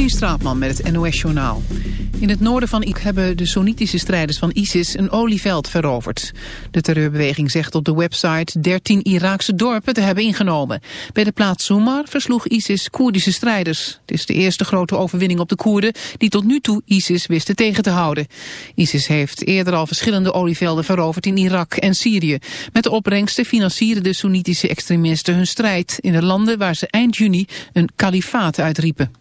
Katrien Straatman met het NOS-journaal. In het noorden van Irak hebben de Soenitische strijders van ISIS een olieveld veroverd. De terreurbeweging zegt op de website 13 Iraakse dorpen te hebben ingenomen. Bij de plaats Soumar versloeg ISIS Koerdische strijders. Het is de eerste grote overwinning op de Koerden die tot nu toe ISIS wisten tegen te houden. ISIS heeft eerder al verschillende olievelden veroverd in Irak en Syrië. Met de opbrengsten financieren de Soenitische extremisten hun strijd in de landen waar ze eind juni een kalifaat uitriepen.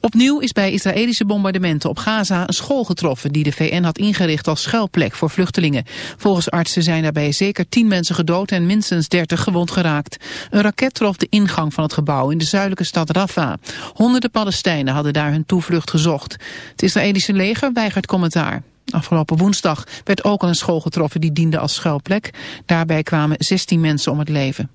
Opnieuw is bij Israëlische bombardementen op Gaza een school getroffen die de VN had ingericht als schuilplek voor vluchtelingen. Volgens artsen zijn daarbij zeker tien mensen gedood en minstens dertig gewond geraakt. Een raket trof de ingang van het gebouw in de zuidelijke stad Rafah. Honderden Palestijnen hadden daar hun toevlucht gezocht. Het Israëlische leger weigert commentaar. Afgelopen woensdag werd ook al een school getroffen die diende als schuilplek. Daarbij kwamen 16 mensen om het leven.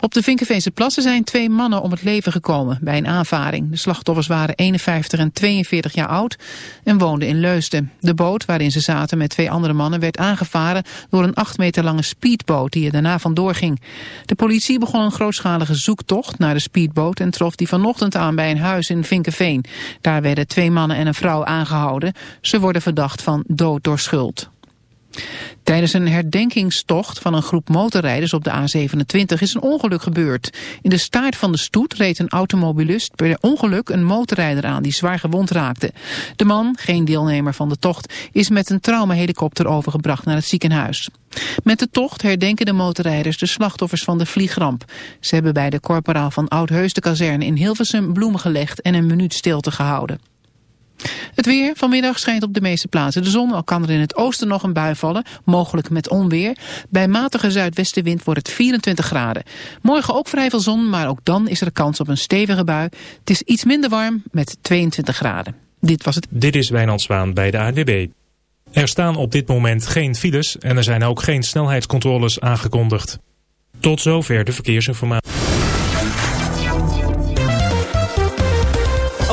Op de Vinkenveense plassen zijn twee mannen om het leven gekomen bij een aanvaring. De slachtoffers waren 51 en 42 jaar oud en woonden in Leusden. De boot waarin ze zaten met twee andere mannen werd aangevaren door een 8 meter lange speedboot die er daarna vandoor ging. De politie begon een grootschalige zoektocht naar de speedboot en trof die vanochtend aan bij een huis in Vinkenveen. Daar werden twee mannen en een vrouw aangehouden. Ze worden verdacht van dood door schuld. Tijdens een herdenkingstocht van een groep motorrijders op de A27 is een ongeluk gebeurd. In de staart van de stoet reed een automobilist per ongeluk een motorrijder aan die zwaar gewond raakte. De man, geen deelnemer van de tocht, is met een traumahelikopter overgebracht naar het ziekenhuis. Met de tocht herdenken de motorrijders de slachtoffers van de vliegramp. Ze hebben bij de korporaal van Oudheus de kazerne in Hilversum bloemen gelegd en een minuut stilte gehouden. Het weer. Vanmiddag schijnt op de meeste plaatsen de zon. Al kan er in het oosten nog een bui vallen, mogelijk met onweer. Bij matige zuidwestenwind wordt het 24 graden. Morgen ook vrij veel zon, maar ook dan is er kans op een stevige bui. Het is iets minder warm met 22 graden. Dit was het. Dit is Wijnand Zwaan bij de ANWB. Er staan op dit moment geen files en er zijn ook geen snelheidscontroles aangekondigd. Tot zover de verkeersinformatie.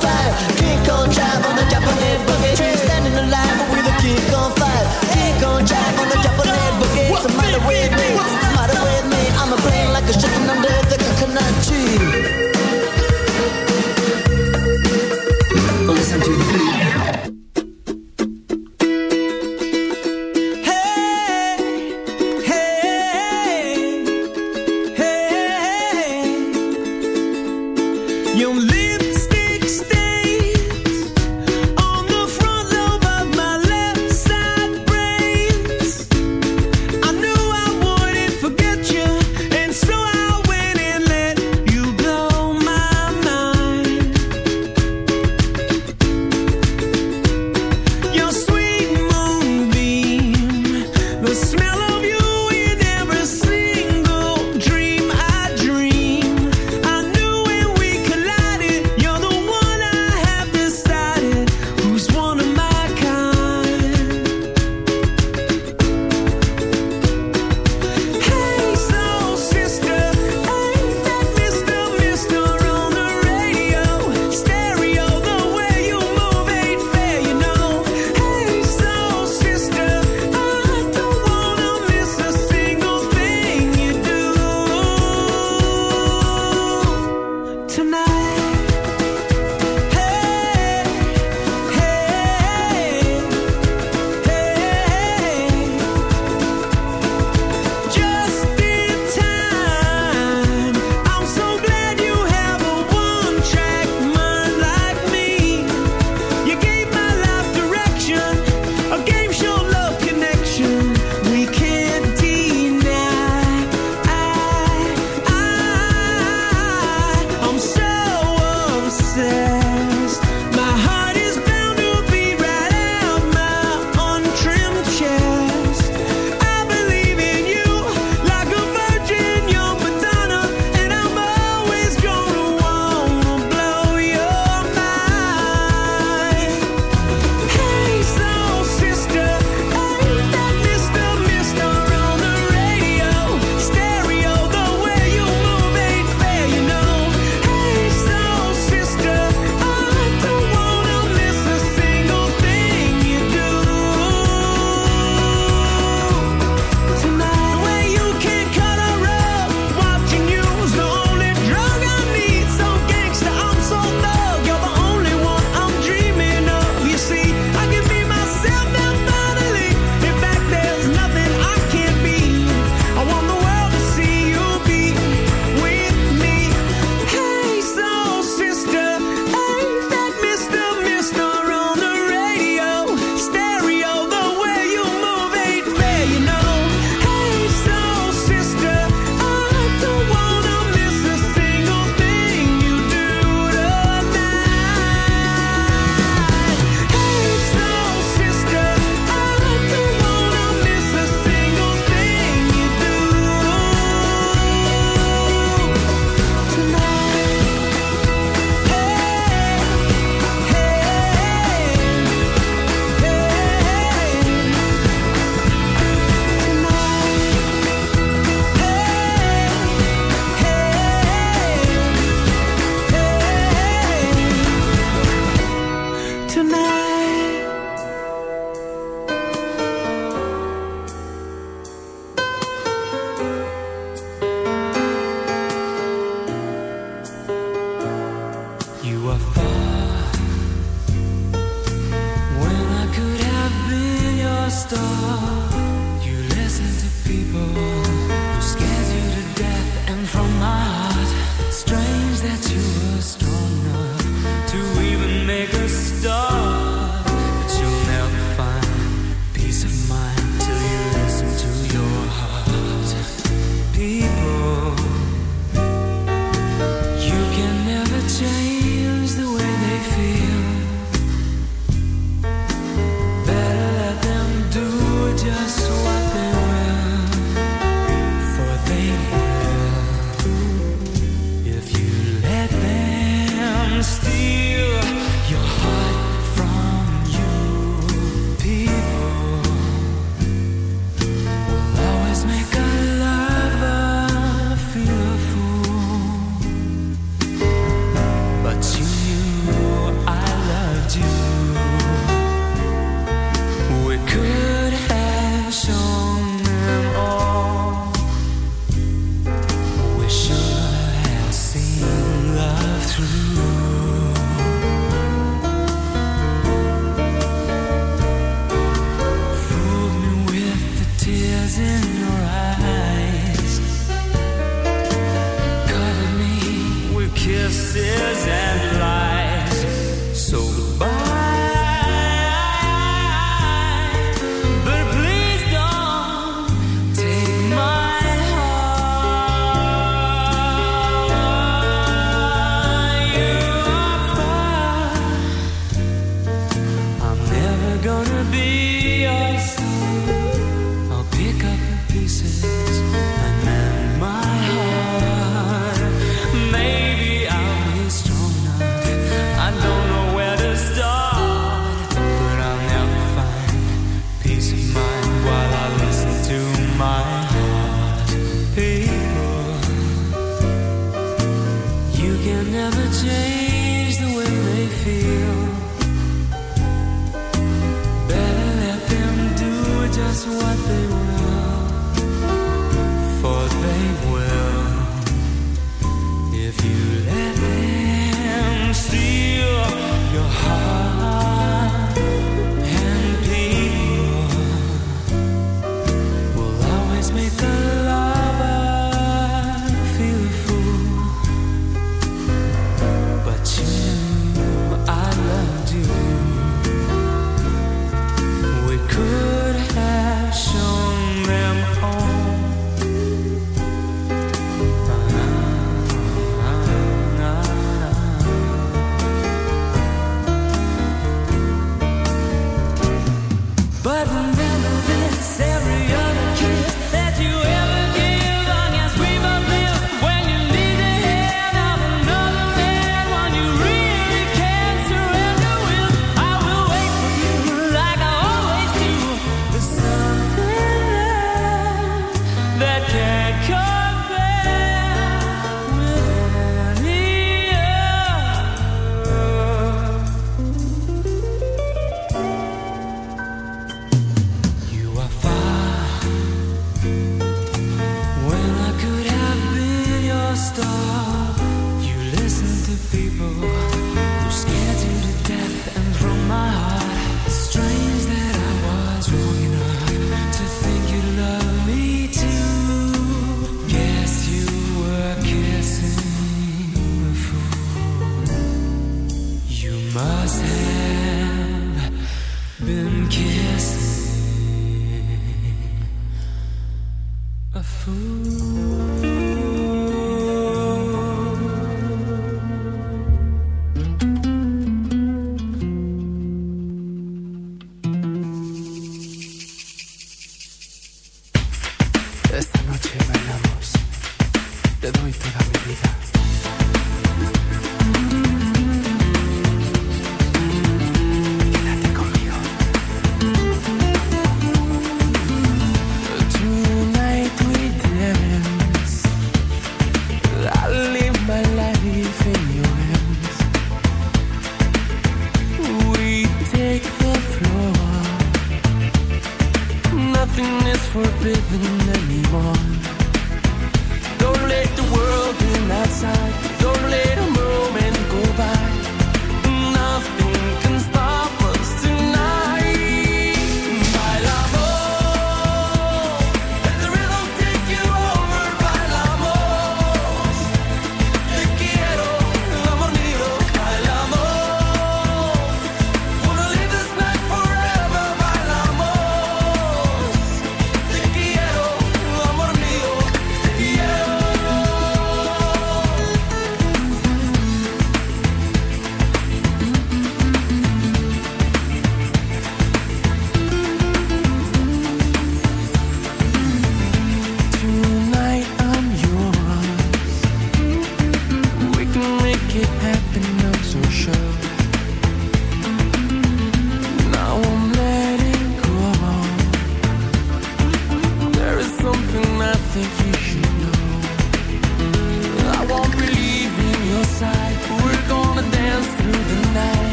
Fire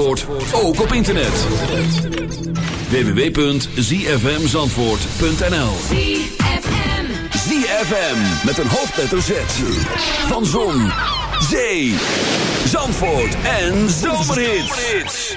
Ook op internet. www.zfmzandvoort.nl ZFM ZFM met een hoofdletter Z Van Zon, Zee, Zandvoort en Zomerhits.